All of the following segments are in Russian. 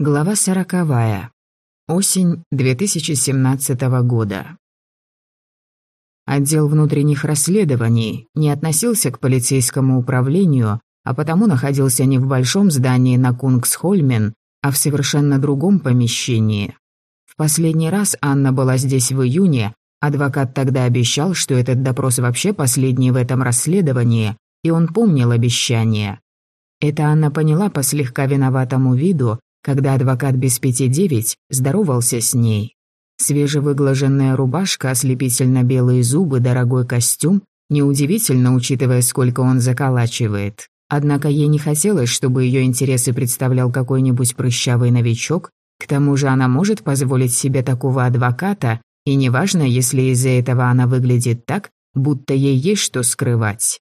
Глава сороковая. Осень 2017 года. Отдел внутренних расследований не относился к полицейскому управлению, а потому находился не в большом здании на Кунгсхольмен, а в совершенно другом помещении. В последний раз Анна была здесь в июне, адвокат тогда обещал, что этот допрос вообще последний в этом расследовании, и он помнил обещание. Это Анна поняла по слегка виноватому виду, когда адвокат без пяти девять здоровался с ней. Свежевыглаженная рубашка, ослепительно белые зубы, дорогой костюм, неудивительно, учитывая, сколько он заколачивает. Однако ей не хотелось, чтобы ее интересы представлял какой-нибудь прыщавый новичок, к тому же она может позволить себе такого адвоката, и неважно, если из-за этого она выглядит так, будто ей есть что скрывать.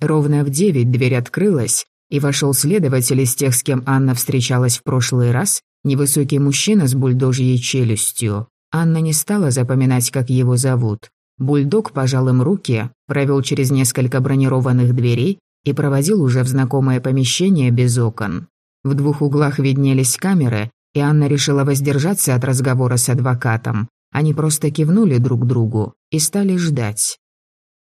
Ровно в девять дверь открылась, и вошел следователь из тех, с кем Анна встречалась в прошлый раз, невысокий мужчина с бульдожьей челюстью. Анна не стала запоминать, как его зовут. Бульдог пожал им руки, провел через несколько бронированных дверей и проводил уже в знакомое помещение без окон. В двух углах виднелись камеры, и Анна решила воздержаться от разговора с адвокатом. Они просто кивнули друг другу и стали ждать.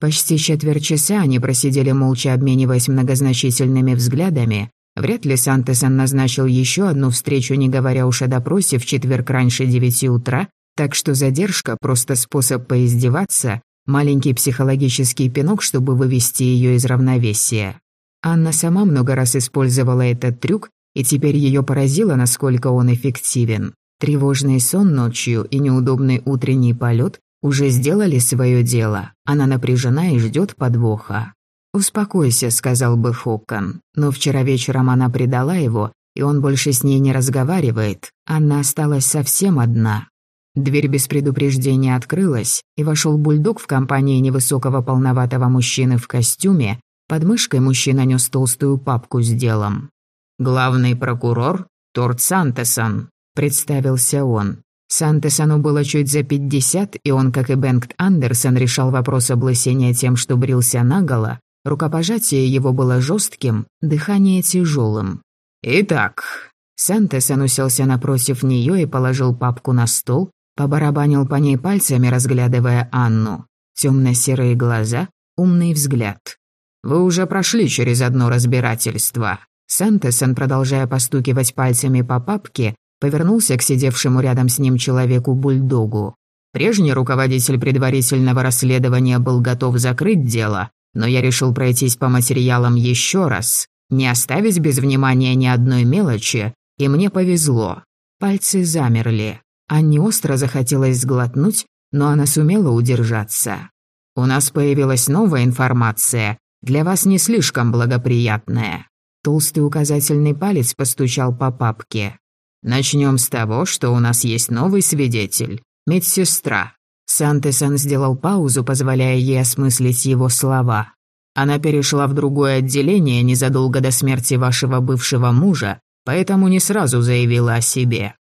Почти четверть часа они просидели молча, обмениваясь многозначительными взглядами. Вряд ли Сантесон назначил еще одну встречу, не говоря уж о допросе в четверг раньше девяти утра, так что задержка – просто способ поиздеваться, маленький психологический пинок, чтобы вывести ее из равновесия. Анна сама много раз использовала этот трюк, и теперь ее поразило, насколько он эффективен. Тревожный сон ночью и неудобный утренний полет уже сделали свое дело. Она напряжена и ждет подвоха. «Успокойся», — сказал бы Хокон. Но вчера вечером она предала его, и он больше с ней не разговаривает. Она осталась совсем одна. Дверь без предупреждения открылась, и вошел бульдог в компании невысокого полноватого мужчины в костюме. Под мышкой мужчина нес толстую папку с делом. «Главный прокурор Торт Сантесон», — представился он. Сантесану было чуть за пятьдесят, и он, как и Бенгт Андерсон, решал вопрос облысения тем, что брился наголо. Рукопожатие его было жестким, дыхание тяжелым. «Итак...» Сантесон уселся напротив нее и положил папку на стол, побарабанил по ней пальцами, разглядывая Анну. Темно-серые глаза, умный взгляд. «Вы уже прошли через одно разбирательство». Сантесон, продолжая постукивать пальцами по папке, повернулся к сидевшему рядом с ним человеку-бульдогу. Прежний руководитель предварительного расследования был готов закрыть дело, но я решил пройтись по материалам еще раз, не оставить без внимания ни одной мелочи, и мне повезло. Пальцы замерли. Анне остро захотелось сглотнуть, но она сумела удержаться. «У нас появилась новая информация, для вас не слишком благоприятная». Толстый указательный палец постучал по папке. Начнем с того, что у нас есть новый свидетель. Медсестра. Сантесон сделал паузу, позволяя ей осмыслить его слова. Она перешла в другое отделение незадолго до смерти вашего бывшего мужа, поэтому не сразу заявила о себе.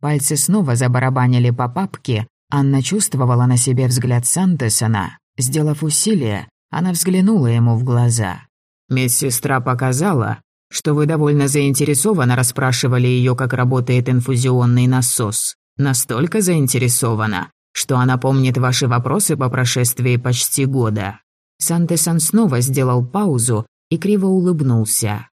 Пальцы снова забарабанили по папке. Анна чувствовала на себе взгляд Сантесона. Сделав усилие, она взглянула ему в глаза. Медсестра показала, что вы довольно заинтересованно расспрашивали ее, как работает инфузионный насос. Настолько заинтересована, что она помнит ваши вопросы по прошествии почти года». Сантесан снова сделал паузу и криво улыбнулся.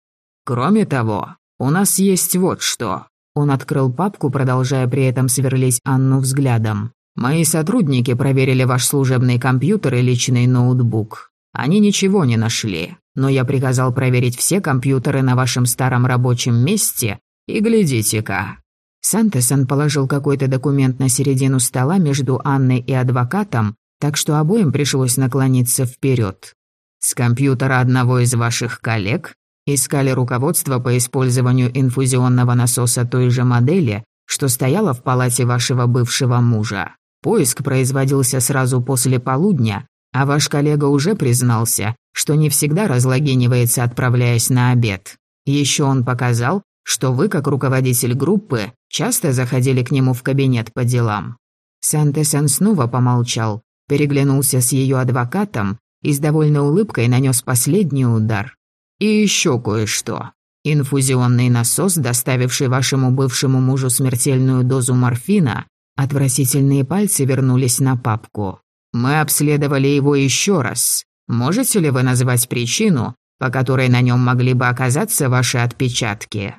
«Кроме того, у нас есть вот что». Он открыл папку, продолжая при этом сверлить Анну взглядом. «Мои сотрудники проверили ваш служебный компьютер и личный ноутбук. Они ничего не нашли но я приказал проверить все компьютеры на вашем старом рабочем месте, и глядите-ка». Сантесон положил какой-то документ на середину стола между Анной и адвокатом, так что обоим пришлось наклониться вперед. С компьютера одного из ваших коллег искали руководство по использованию инфузионного насоса той же модели, что стояла в палате вашего бывшего мужа. Поиск производился сразу после полудня, а ваш коллега уже признался, что не всегда разлогенивается, отправляясь на обед. Еще он показал, что вы, как руководитель группы, часто заходили к нему в кабинет по делам. Сантесан снова помолчал, переглянулся с ее адвокатом и с довольной улыбкой нанес последний удар. И еще кое-что. Инфузионный насос, доставивший вашему бывшему мужу смертельную дозу морфина, отвратительные пальцы вернулись на папку. Мы обследовали его еще раз. Можете ли вы назвать причину, по которой на нем могли бы оказаться ваши отпечатки?»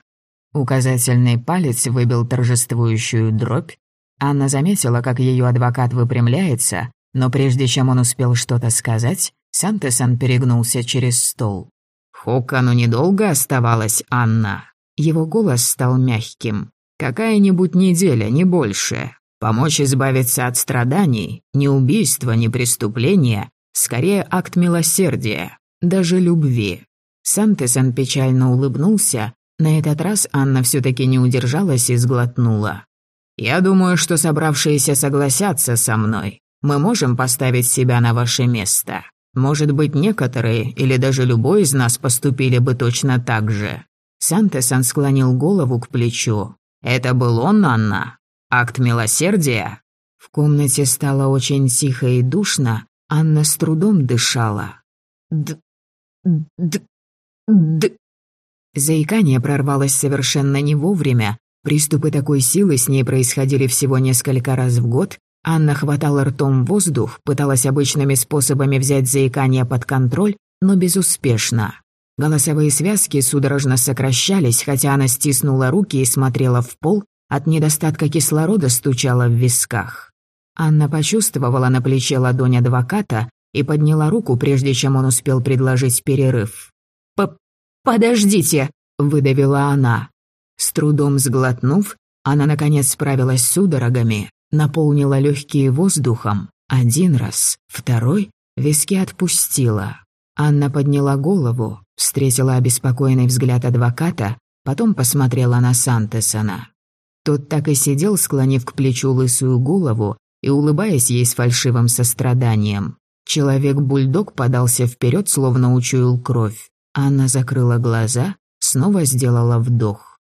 Указательный палец выбил торжествующую дробь. Анна заметила, как ее адвокат выпрямляется, но прежде чем он успел что-то сказать, Сантесон перегнулся через стол. «Хокану недолго оставалось, Анна». Его голос стал мягким. «Какая-нибудь неделя, не больше. Помочь избавиться от страданий, ни убийства, ни преступления, скорее акт милосердия, даже любви». Сантесон печально улыбнулся. На этот раз Анна все-таки не удержалась и сглотнула. «Я думаю, что собравшиеся согласятся со мной. Мы можем поставить себя на ваше место. Может быть, некоторые или даже любой из нас поступили бы точно так же». Сантесон склонил голову к плечу. «Это был он, Анна? Акт милосердия?» В комнате стало очень тихо и душно, Анна с трудом дышала. «Д... д... д...» Заикание прорвалось совершенно не вовремя. Приступы такой силы с ней происходили всего несколько раз в год, Анна хватала ртом воздух, пыталась обычными способами взять заикание под контроль, но безуспешно. Голосовые связки судорожно сокращались, хотя она стиснула руки и смотрела в пол, от недостатка кислорода стучала в висках. Анна почувствовала на плече ладонь адвоката и подняла руку, прежде чем он успел предложить перерыв. П «Подождите!» – выдавила она. С трудом сглотнув, она, наконец, справилась с судорогами, наполнила легкие воздухом. Один раз, второй, виски отпустила. Анна подняла голову, встретила обеспокоенный взгляд адвоката, потом посмотрела на Сантесона. Тот так и сидел, склонив к плечу лысую голову и улыбаясь ей с фальшивым состраданием. Человек-бульдог подался вперед, словно учуял кровь. Анна закрыла глаза, снова сделала вдох.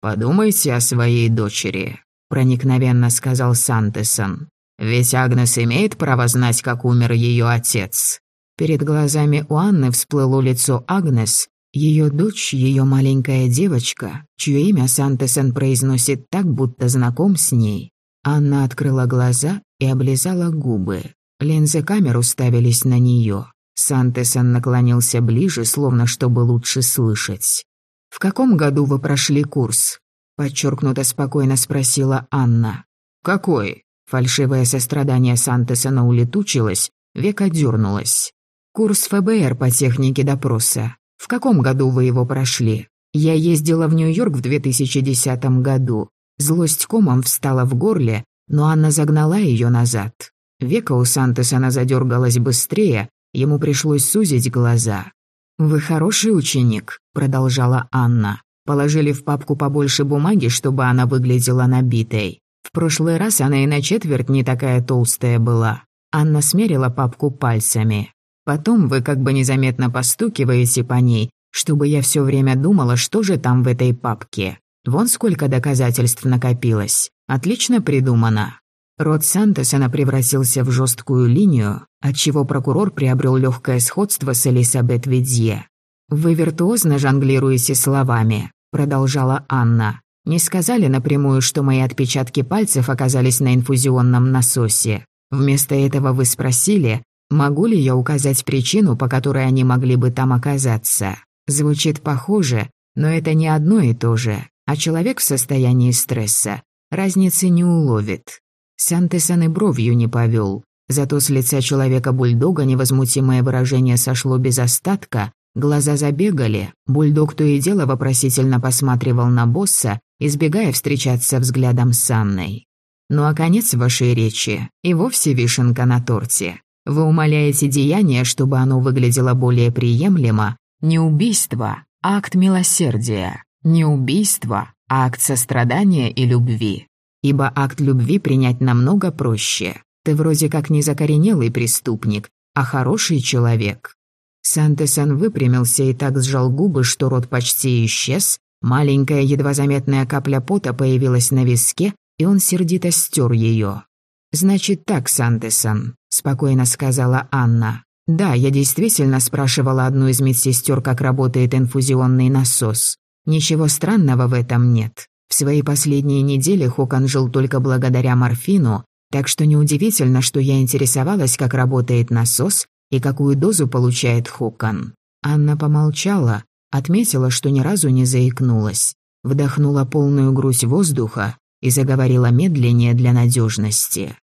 «Подумайте о своей дочери проникновенно сказал Сантесон. «Ведь Агнес имеет право знать, как умер ее отец». Перед глазами у Анны всплыло лицо Агнес, ее дочь, ее маленькая девочка, чье имя Сантесон произносит так, будто знаком с ней. Анна открыла глаза и облизала губы. Линзы камер уставились на нее. Сантесон наклонился ближе, словно чтобы лучше слышать. «В каком году вы прошли курс?» подчеркнуто спокойно спросила Анна. «Какой?» Фальшивое сострадание Сантесона улетучилось, века дернулось. «Курс ФБР по технике допроса. В каком году вы его прошли?» «Я ездила в Нью-Йорк в 2010 году. Злость комом встала в горле, но Анна загнала ее назад. Века у Сантесона задергалась быстрее, ему пришлось сузить глаза. «Вы хороший ученик», — продолжала Анна. Положили в папку побольше бумаги, чтобы она выглядела набитой. В прошлый раз она и на четверть не такая толстая была. Анна смерила папку пальцами. Потом вы как бы незаметно постукиваете по ней, чтобы я все время думала, что же там в этой папке. Вон сколько доказательств накопилось. Отлично придумано. Род Сантосона превратился в жесткую линию, отчего прокурор приобрел легкое сходство с Элисабет Видье. «Вы виртуозно жонглируете словами», — продолжала Анна. «Не сказали напрямую, что мои отпечатки пальцев оказались на инфузионном насосе. Вместо этого вы спросили, могу ли я указать причину, по которой они могли бы там оказаться. Звучит похоже, но это не одно и то же, а человек в состоянии стресса разницы не уловит. Сантесон и бровью не повел, зато с лица человека-бульдога невозмутимое выражение сошло без остатка, Глаза забегали, бульдог то и дело вопросительно посматривал на босса, избегая встречаться взглядом с Анной. Ну а конец вашей речи и вовсе вишенка на торте. Вы умоляете деяние, чтобы оно выглядело более приемлемо. Не убийство, а акт милосердия. Не убийство, а акт сострадания и любви. Ибо акт любви принять намного проще. Ты вроде как не закоренелый преступник, а хороший человек. Сантесон выпрямился и так сжал губы, что рот почти исчез. Маленькая, едва заметная капля пота появилась на виске, и он сердито стер ее. «Значит так, Сантесон», — спокойно сказала Анна. «Да, я действительно спрашивала одну из медсестер, как работает инфузионный насос. Ничего странного в этом нет. В свои последние недели Хокон жил только благодаря морфину, так что неудивительно, что я интересовалась, как работает насос и какую дозу получает Хокон. Анна помолчала, отметила, что ни разу не заикнулась, вдохнула полную грудь воздуха и заговорила медленнее для надежности.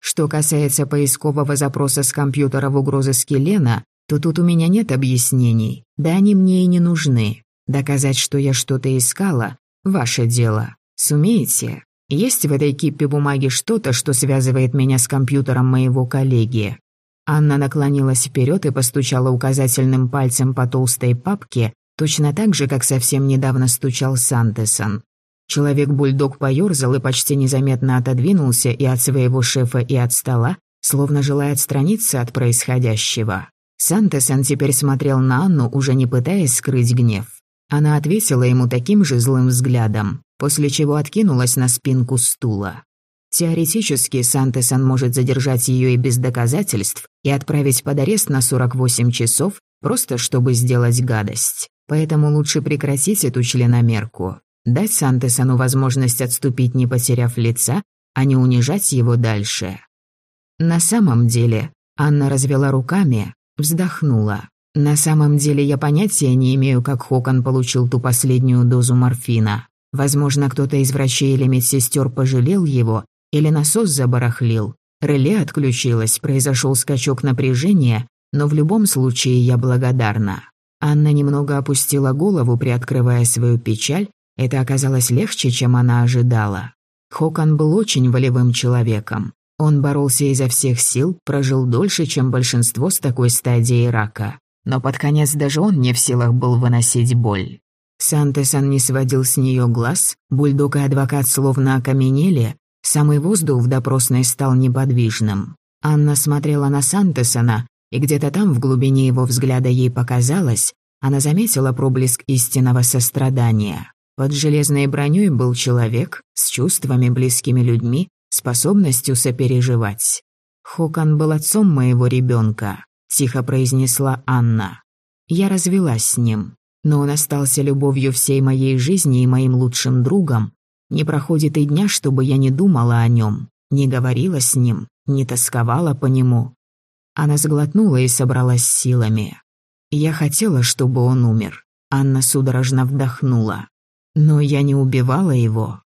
Что касается поискового запроса с компьютера в угрозыске Лена, то тут у меня нет объяснений, да они мне и не нужны. Доказать, что я что-то искала – ваше дело. Сумеете? Есть в этой кипе бумаги что-то, что связывает меня с компьютером моего коллеги?» Анна наклонилась вперед и постучала указательным пальцем по толстой папке, точно так же, как совсем недавно стучал Сантесон. Человек-бульдог поёрзал и почти незаметно отодвинулся и от своего шефа, и от стола, словно желая отстраниться от происходящего. Сантесон теперь смотрел на Анну, уже не пытаясь скрыть гнев. Она ответила ему таким же злым взглядом, после чего откинулась на спинку стула. Теоретически Сантесон может задержать ее и без доказательств и отправить под арест на 48 часов, просто чтобы сделать гадость. Поэтому лучше прекратить эту членомерку. Дать Сантесону возможность отступить, не потеряв лица, а не унижать его дальше. На самом деле, Анна развела руками, вздохнула. На самом деле я понятия не имею, как Хокон получил ту последнюю дозу морфина. Возможно, кто-то из врачей или медсестер пожалел его, или насос забарахлил. Реле отключилось, произошел скачок напряжения, но в любом случае я благодарна. Анна немного опустила голову, приоткрывая свою печаль, это оказалось легче, чем она ожидала. Хокон был очень волевым человеком. Он боролся изо всех сил, прожил дольше, чем большинство с такой стадией рака. Но под конец даже он не в силах был выносить боль. Сантесон не сводил с нее глаз, бульдог и адвокат словно окаменели, самый воздух в допросной стал неподвижным. Анна смотрела на Сантесона, и где-то там в глубине его взгляда ей показалось, она заметила проблеск истинного сострадания. Под железной броней был человек с чувствами близкими людьми, способностью сопереживать. Хокон был отцом моего ребенка, тихо произнесла Анна. Я развелась с ним, но он остался любовью всей моей жизни и моим лучшим другом. Не проходит и дня, чтобы я не думала о нем, не говорила с ним, не тосковала по нему. Она сглотнула и собралась силами. Я хотела, чтобы он умер. Анна судорожно вдохнула. Но я не убивала его.